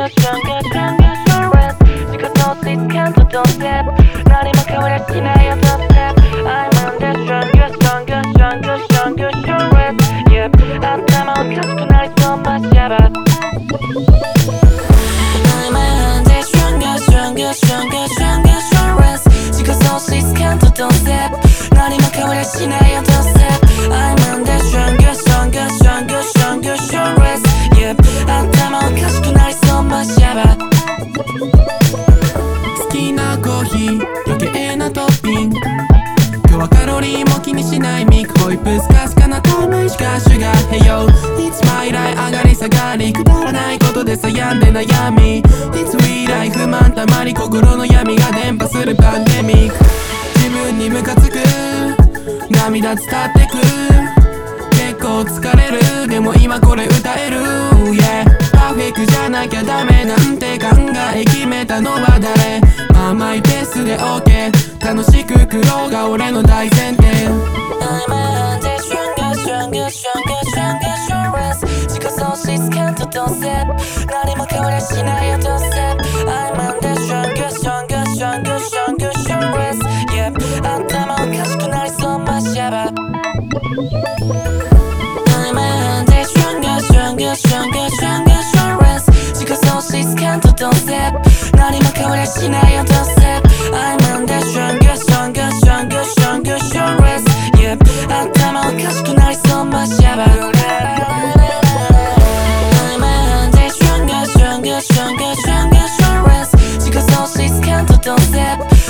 your strongest, strongest friend You got no this can do don't step 나를 막아버려 don't step I'm on the strongest, strongest, strongest, strongest friend Yep, I'm out cause so much yeah but かシュガー Hey yo It's my life 上がり下がりくだらないことで悩んで悩み。It's we life 不満たまり心の闇が伝播するパンデミック自分にムカつく。涙伝ってく。結構疲れる。でも今これ歌える。Yeah パーフェクトじゃなきゃダメなんて考え決めたのは誰？甘いペースで OK 楽しく食ろうが俺の大前提 I'm a hunter, stronger, stronger, stronger, stronger, stronger 自己喪失感と同せ何も変わりゃしないよどうせ I'm under stronger, stronger, stronger, stronger, stronger Yep 頭おかしくなりそうマシャバ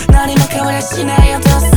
何も変わりゃしないよどうせ